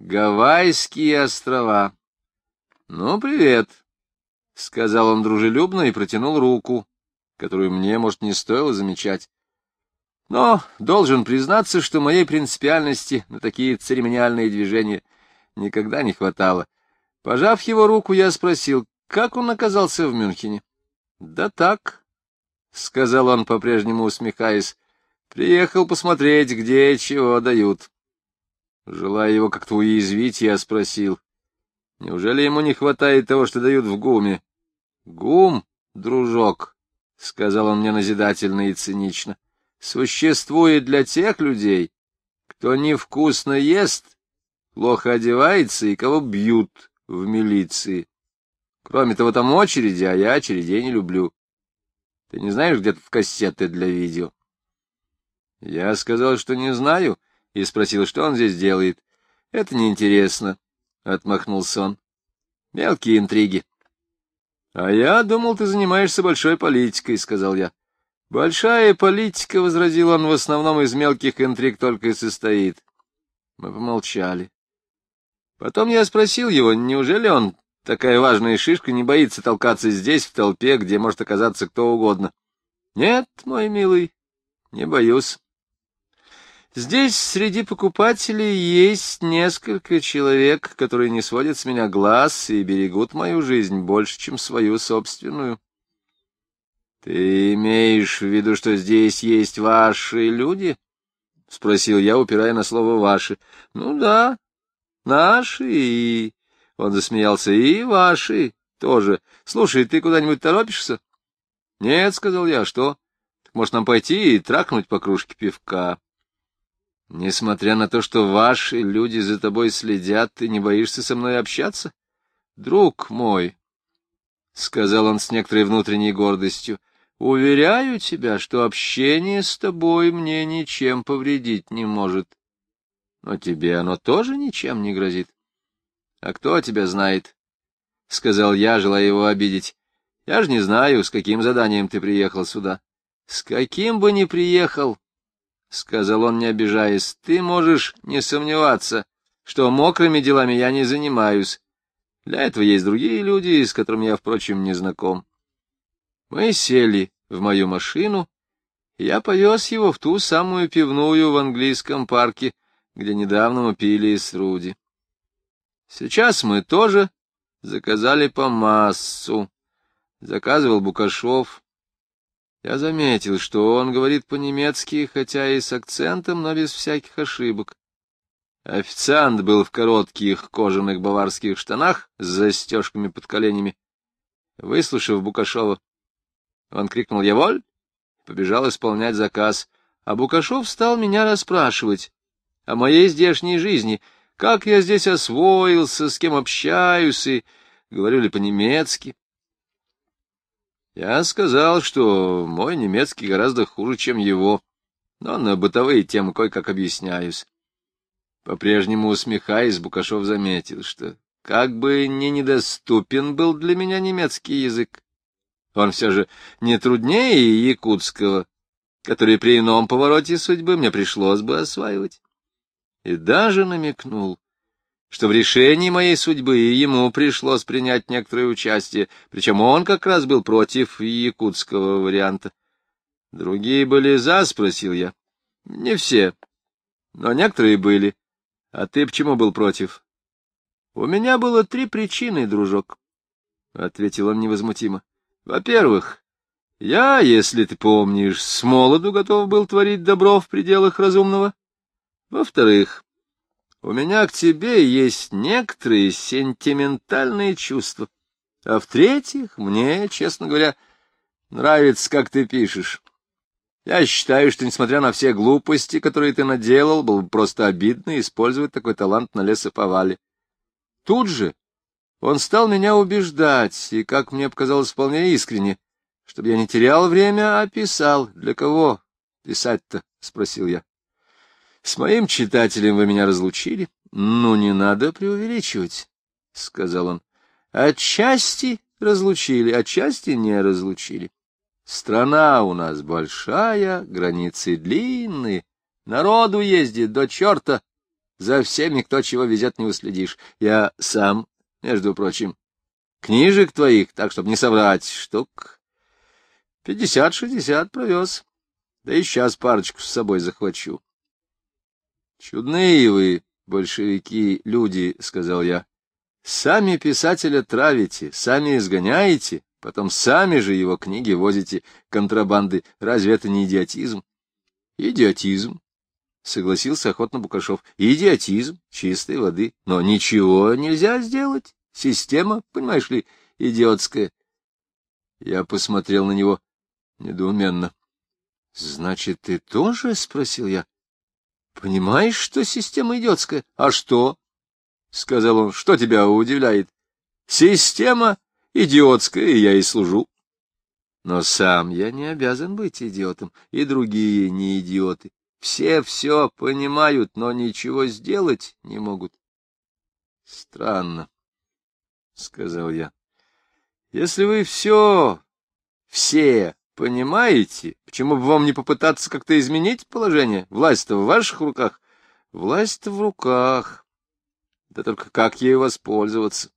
Гавайские острова. Ну, привет, — сказал он дружелюбно и протянул руку, которую мне, может, не стоило замечать. Но должен признаться, что моей принципиальности на такие церемониальные движения никогда не хватало. Пожав его руку, я спросил, как он оказался в Мюнхене. — Да так, — сказал он, по-прежнему усмехаясь, — приехал посмотреть, где чего дают. Желая его как-то уязвить, я спросил, неужели ему не хватает того, что дают в гуме? — Гум, дружок, — сказал он мне назидательно и цинично, — существует для тех людей, кто невкусно ест, плохо одевается и кого бьют в милиции. Кроме того, там очереди, а я очередей не люблю. Ты не знаешь, где тут кассеты для видео? Я сказал, что не знаю, и спросил, что он здесь делает. Это неинтересно, — отмахнулся он. Мелкие интриги. — А я думал, ты занимаешься большой политикой, — сказал я. Большая политика, — возразил он, — в основном из мелких интриг только и состоит. Мы помолчали. Потом я спросил его, неужели он, такая важная шишка, не боится толкаться здесь, в толпе, где может оказаться кто угодно. Нет, мой милый, не боюсь. Здесь среди покупателей есть несколько человек, которые не сводят с меня глаз и берегут мою жизнь больше, чем свою собственную. — Ты имеешь в виду, что здесь есть ваши люди? — спросил я, упирая на слово «ваши». — Ну да, наши и... Он засмеялся. — И ваши тоже. Слушай, ты куда-нибудь торопишься? — Нет, — сказал я, — что? Так может, нам пойти и тракнуть по кружке пивка? Несмотря на то, что ваши люди за тобой следят, ты не боишься со мной общаться? Друг мой, — сказал он с некоторой внутренней гордостью, — Уверяю тебя, что общение с тобой мне ничем повредить не может. Но тебе оно тоже ничем не грозит. А кто тебя знает? — сказал я, желая его обидеть. — Я же не знаю, с каким заданием ты приехал сюда. — С каким бы ни приехал, — сказал он, не обижаясь, — ты можешь не сомневаться, что мокрыми делами я не занимаюсь. Для этого есть другие люди, с которыми я, впрочем, не знаком. Мы сели в мою машину, и я повез его в ту самую пивную в английском парке, где недавно мы пили с Руди. Сейчас мы тоже заказали по массу. Заказывал Букашов. Я заметил, что он говорит по-немецки, хотя и с акцентом, но без всяких ошибок. Официант был в коротких кожаных баварских штанах с застежками под коленями. Выслушав Букашова, он крикнул «Я воль!» и побежал исполнять заказ. А Букашов стал меня расспрашивать о моей здешней жизни, как я здесь освоился, с кем общаюсь, и говорю ли по-немецки. Я сказал, что мой немецкий гораздо хуже, чем его, но на бытовые темы кое-как объясняюсь. По-прежнему усмехаясь, Букашов заметил, что как бы не недоступен был для меня немецкий язык, он все же не труднее якутского, который при ином повороте судьбы мне пришлось бы осваивать. И даже намекнул, что в решении моей судьбы ему пришлось принять некоторое участие, причем он как раз был против якутского варианта. Другие были за, спросил я. Не все, но некоторые были. А ты почему был против? У меня было три причины, дружок, — ответил он невозмутимо. Во-первых, я, если ты помнишь, с молоду готов был творить добро в пределах разумного. Во-вторых, у меня к тебе есть некоторые сентиментальные чувства. А в-третьих, мне, честно говоря, нравится, как ты пишешь. Я считаю, что, несмотря на все глупости, которые ты наделал, было бы просто обидно использовать такой талант на лесоповале. Тут же он стал меня убеждать, и, как мне показалось, вполне искренне, чтобы я не терял время, а писал. Для кого писать-то? — спросил я. — С моим читателем вы меня разлучили? — Ну, не надо преувеличивать, — сказал он. — Отчасти разлучили, отчасти не разлучили. Страна у нас большая, границы длинные, народу ездит до черта, За всеми, кто чего везет, не уследишь. Я сам, между прочим, книжек твоих, так, чтобы не соврать, штук пятьдесят-шестьдесят провез. Да и сейчас парочку с собой захвачу. Чудные вы, большевики, люди, — сказал я. Сами писателя травите, сами изгоняете, потом сами же его книги возите контрабанды. Разве это не идиотизм? Идиотизм, — согласился охотно Букашов. Идиотизм чистой воды. Но ничего нельзя сделать. Система, понимаешь ли, идиотская. Я посмотрел на него недоуменно. — Значит, ты тоже? — спросил я. — Понимаешь, что система идиотская? А что? — сказал он. — Что тебя удивляет? Система идиотская, и я и служу. Но сам я не обязан быть идиотом, и другие не идиоты. Все все понимают, но ничего сделать не могут. — Странно, — сказал я. — Если вы все, все Понимаете, почему бы вам не попытаться как-то изменить положение? Власть-то в ваших руках. Власть-то в руках. Да только как ей воспользоваться?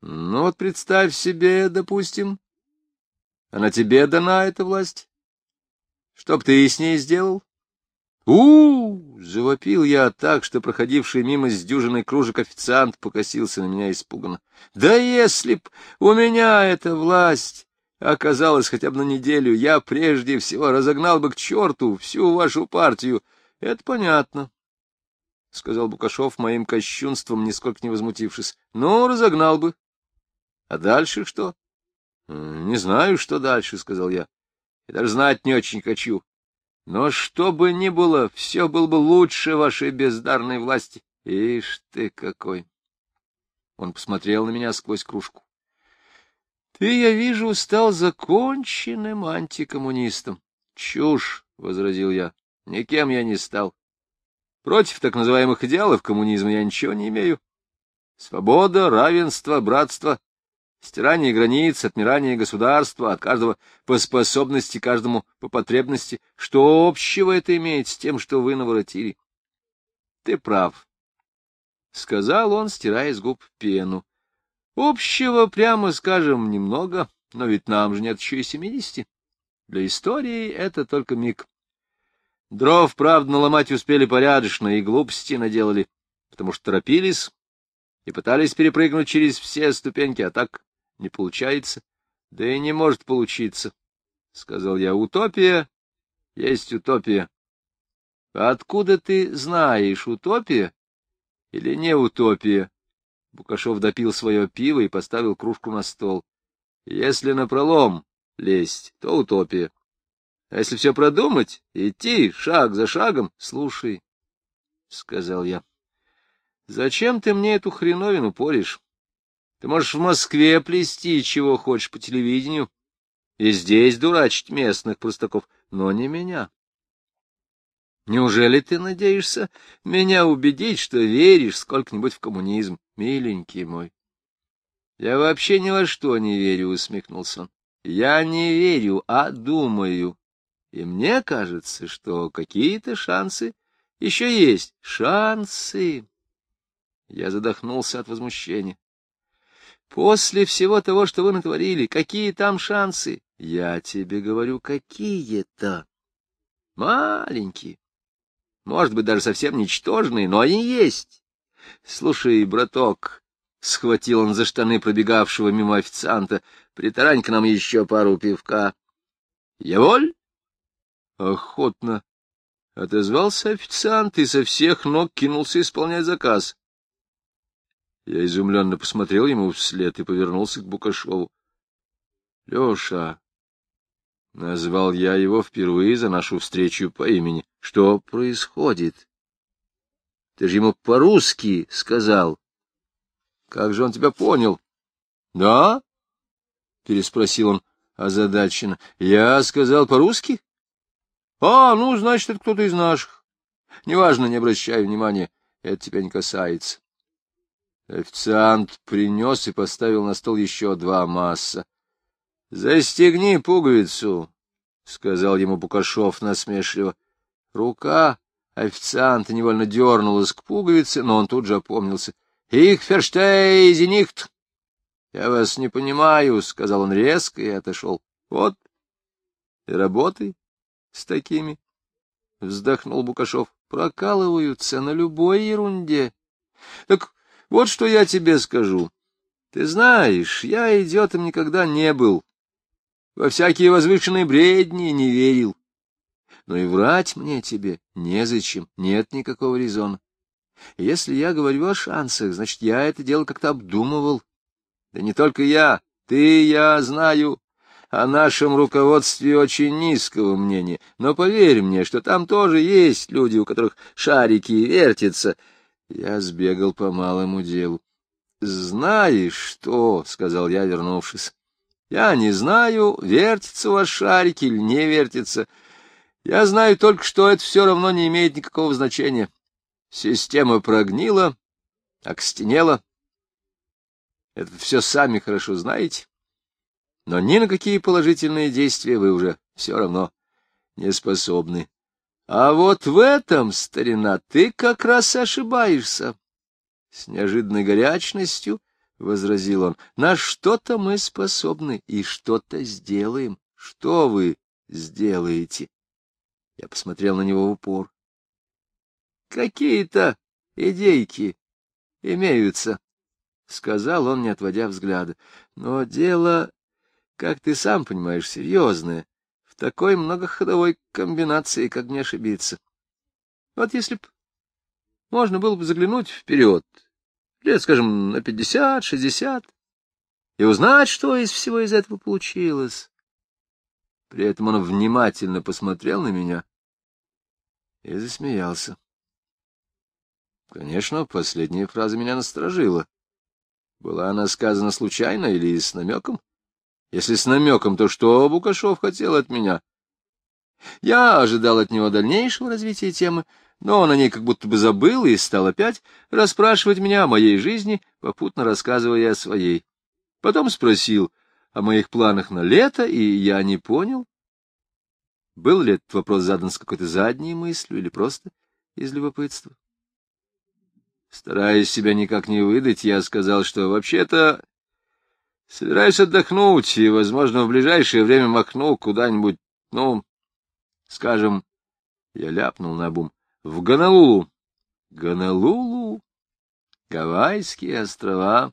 Ну вот представь себе, допустим, она тебе дана, эта власть. Что б ты с ней сделал? у, -у, -у завопил я так, что проходивший мимо с дюжиной кружек официант покосился на меня испуганно. Да если б у меня эта власть оказалось хотя бы на неделю, я прежде всего разогнал бы к черту всю вашу партию. Это понятно, — сказал Букашов моим кощунством, нисколько не возмутившись. — Ну, разогнал бы. А дальше что? — Не знаю, что дальше, — сказал я. — Я даже знать не очень хочу. Но что бы ни было, все было бы лучше вашей бездарной власти. Ишь ты какой! Он посмотрел на меня сквозь кружку. Ты, я вижу, стал законченным антикоммунистом. Чушь, — возразил я, — никем я не стал. Против так называемых идеалов коммунизма я ничего не имею. Свобода, равенство, братство, стирание границ, отмирание государства, от каждого по способности, каждому по потребности. Что общего это имеет с тем, что вы наворотили? Ты прав, — сказал он, стирая с губ пену. Общего, прямо скажем, немного, но ведь нам же нет еще и семидесяти. Для истории это только миг. Дров, правда, наломать успели порядочно и глупости наделали, потому что торопились и пытались перепрыгнуть через все ступеньки, а так не получается. Да и не может получиться, — сказал я. Утопия есть утопия. откуда ты знаешь, утопия или не утопия? Букашов допил свое пиво и поставил кружку на стол. Если напролом лезть, то утопия. А если все продумать, идти шаг за шагом, слушай, — сказал я, — зачем ты мне эту хреновину поришь? Ты можешь в Москве плести, чего хочешь по телевидению, и здесь дурачить местных простаков, но не меня. Неужели ты надеешься меня убедить, что веришь сколько-нибудь в коммунизм, миленький мой? Я вообще ни во что не верю, — усмехнулся он. Я не верю, а думаю. И мне кажется, что какие-то шансы еще есть. Шансы. Я задохнулся от возмущения. После всего того, что вы натворили, какие там шансы? Я тебе говорю, какие-то. Маленькие может быть, даже совсем ничтожные, но они есть. Слушай, браток, — схватил он за штаны пробегавшего мимо официанта, — притарань к нам еще пару пивка. — Я воль? Охотно. Отозвался официант и со всех ног кинулся исполнять заказ. Я изумленно посмотрел ему вслед и повернулся к Букашову. — Леша, — назвал я его впервые за нашу встречу по имени. — Что происходит? — Ты же ему по-русски сказал. — Как же он тебя понял? — Да? — переспросил он озадаченно. — Я сказал по-русски? — А, ну, значит, это кто-то из наших. Неважно, не обращай внимания, это тебя не касается. Официант принес и поставил на стол еще два масса. — Застегни пуговицу, — сказал ему Букашов насмешливо. Рука Официант невольно дернулась к пуговице, но он тут же опомнился. — Их ферштейзенихт! — Я вас не понимаю, — сказал он резко и отошел. — Вот, и работай с такими, — вздохнул Букашов. — Прокалываются на любой ерунде. Так вот что я тебе скажу. Ты знаешь, я идиотом никогда не был. Во всякие возвышенные бредни не верил но и врать мне тебе незачем, нет никакого резона. Если я говорю о шансах, значит, я это дело как-то обдумывал. Да не только я, ты, я знаю о нашем руководстве очень низкого мнения, но поверь мне, что там тоже есть люди, у которых шарики вертятся. Я сбегал по малому делу. «Знаешь что?» — сказал я, вернувшись. «Я не знаю, вертится у вас шарики или не вертится. Я знаю только, что это все равно не имеет никакого значения. Система прогнила, окстенела. Это все сами хорошо знаете. Но ни на какие положительные действия вы уже все равно не способны. А вот в этом, старина, ты как раз ошибаешься. С неожиданной горячностью возразил он. На что-то мы способны и что-то сделаем. Что вы сделаете? Я посмотрел на него в упор. Какие-то идейки имеются, — сказал он, не отводя взгляда. Но дело, как ты сам понимаешь, серьезное. В такой многоходовой комбинации, как не ошибиться. Вот если б можно было бы заглянуть вперед, лет, скажем, на пятьдесят, шестьдесят, и узнать, что из всего из этого получилось. При этом он внимательно посмотрел на меня и засмеялся. Конечно, последняя фраза меня насторожила. Была она сказана случайно или с намеком? Если с намеком, то что Букашов хотел от меня? Я ожидал от него дальнейшего развития темы, но он о ней как будто бы забыл и стал опять расспрашивать меня о моей жизни, попутно рассказывая о своей. Потом спросил о моих планах на лето, и я не понял, был ли этот вопрос задан с какой-то задней мыслью или просто из любопытства? Стараясь себя никак не выдать, я сказал, что вообще-то собираюсь отдохнуть и, возможно, в ближайшее время махну куда-нибудь, ну, скажем, я ляпнул на бум, в Гонолулу. Гонолулу? Гавайские острова?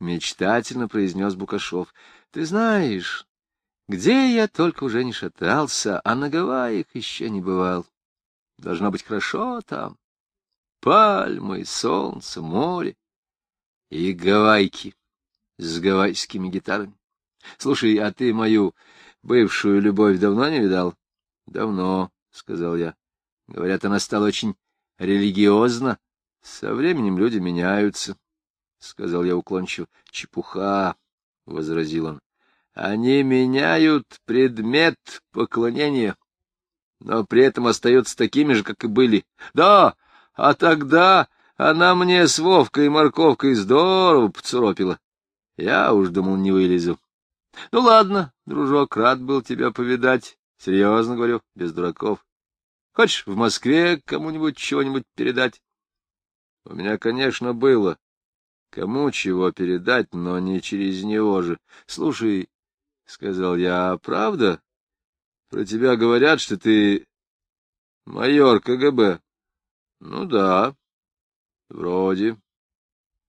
Мечтательно произнес Букашов. Ты знаешь, где я только уже не шатался, а на Гавайях еще не бывал. Должно быть хорошо там. Пальмы, солнце, море и гавайки с гавайскими гитарами. Слушай, а ты мою бывшую любовь давно не видал? Давно, — сказал я. Говорят, она стала очень религиозна. Со временем люди меняются, — сказал я уклончиво. Чепуха, — возразил он. Они меняют предмет поклонения, но при этом остаются такими же, как и были. Да, а тогда она мне с Вовкой и морковкой здорово поцарапила. Я уж думал, не вылезу. Ну ладно, дружок, рад был тебя повидать. Серьезно говорю, без дураков. Хочешь в Москве кому-нибудь чего-нибудь передать? У меня, конечно, было. Кому чего передать, но не через него же. Слушай, — сказал я, — а правда? Про тебя говорят, что ты майор КГБ. Ну да, вроде.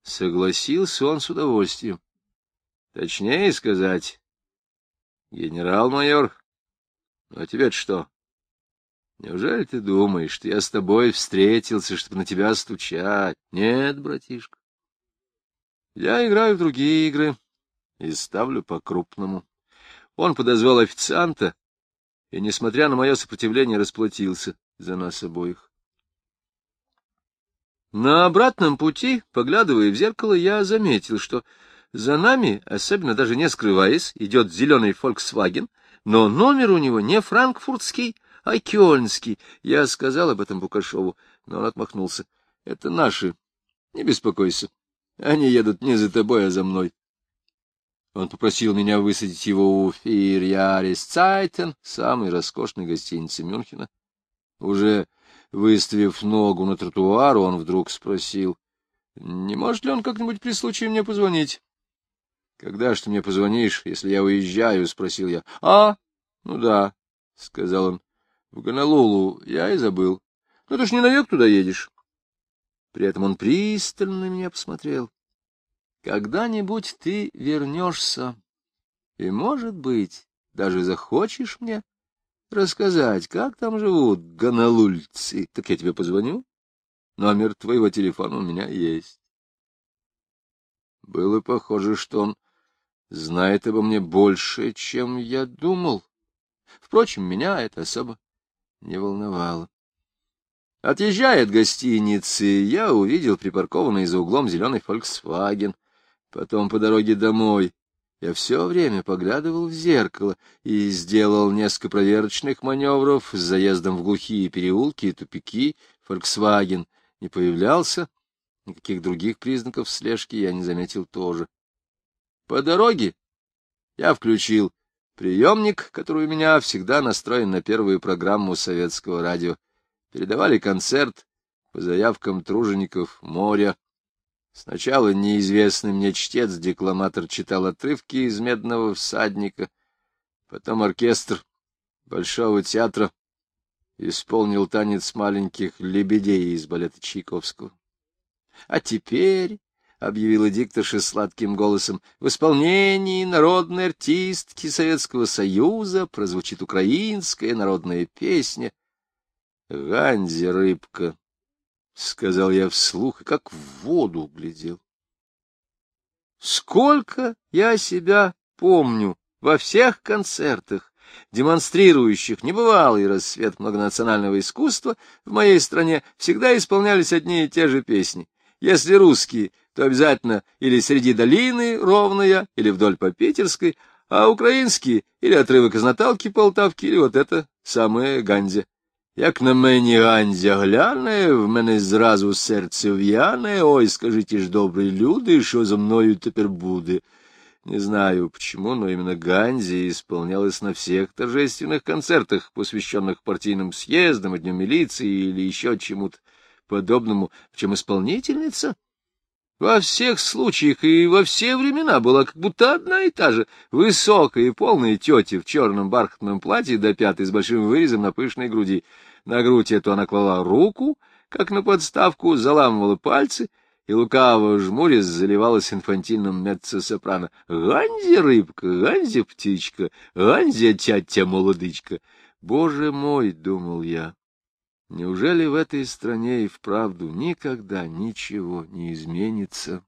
Согласился он с удовольствием. Точнее сказать, генерал-майор. Ну, а тебе что? Неужели ты думаешь, что я с тобой встретился, чтобы на тебя стучать? Нет, братишка. Я играю в другие игры и ставлю по-крупному. Он подозвал официанта и, несмотря на мое сопротивление, расплатился за нас обоих. На обратном пути, поглядывая в зеркало, я заметил, что за нами, особенно даже не скрываясь, идет зеленый Volkswagen, но номер у него не франкфуртский, а кёльнский. Я сказал об этом Букашову, но он отмахнулся. — Это наши. Не беспокойся. Они едут не за тобой, а за мной. Он попросил меня высадить его у Фирьярис Цайтен, самой роскошной гостиницы Мюнхена. Уже Выставив ногу на тротуар, он вдруг спросил, не может ли он как-нибудь при случае мне позвонить? — Когда ж ты мне позвонишь, если я уезжаю? — спросил я. — А, ну да, — сказал он. — В Гонолулу я и забыл. — Ну ты ж не навек туда едешь. При этом он пристально на меня посмотрел. — Когда-нибудь ты вернешься, и, может быть, даже захочешь мне рассказать, как там живут гонолульцы. Так я тебе позвоню. Номер твоего телефона у меня есть. Было похоже, что он знает обо мне больше, чем я думал. Впрочем, меня это особо не волновало. Отъезжая от гостиницы, я увидел припаркованный за углом зеленый «Фольксваген». Потом по дороге домой я все время поглядывал в зеркало и сделал несколько проверочных маневров с заездом в глухие переулки и тупики. «Фольксваген» не появлялся, никаких других признаков слежки я не заметил тоже. По дороге я включил приемник, который у меня всегда настроен на первую программу советского радио. Передавали концерт по заявкам тружеников моря. Сначала неизвестный мне чтец-декламатор читал отрывки из «Медного всадника», потом оркестр Большого театра исполнил танец маленьких лебедей из балета Чайковского. А теперь — объявила дикторша сладким голосом, — в исполнении народной артистки Советского Союза прозвучит украинская народная песня. — Ганди, рыбка, — сказал я вслух, и как в воду глядел. Сколько я себя помню во всех концертах, демонстрирующих небывалый рассвет многонационального искусства, в моей стране всегда исполнялись одни и те же песни. Если русские, то обязательно или среди долины ровная, или вдоль по Питерской, а украинские или отрывок из Наталки Полтавки, или вот это самое Гандзя. Як на мені Гандзя гляне, в мене зразу серце в'яне, ой, скажите ж, добрые люди, что за мною теперь буде. Не знаю почему, но именно Ганзи исполнялась на всех торжественных концертах, посвященных партийным съездам, и дню милиции или еще чему-то подобному, в чем исполнительница во всех случаях и во все времена была как будто одна и та же, высокая и полная тетя в черном бархатном платье до пятой с большим вырезом на пышной груди. На грудь эту она клала руку, как на подставку, заламывала пальцы и, лукаво жмурясь, заливалась инфантильным меццо-сопрано. «Ганзи, рыбка, ганзи, птичка, ганзи, тятя-молодычка!» «Боже мой!» — думал я. Неужели в этой стране и вправду никогда ничего не изменится?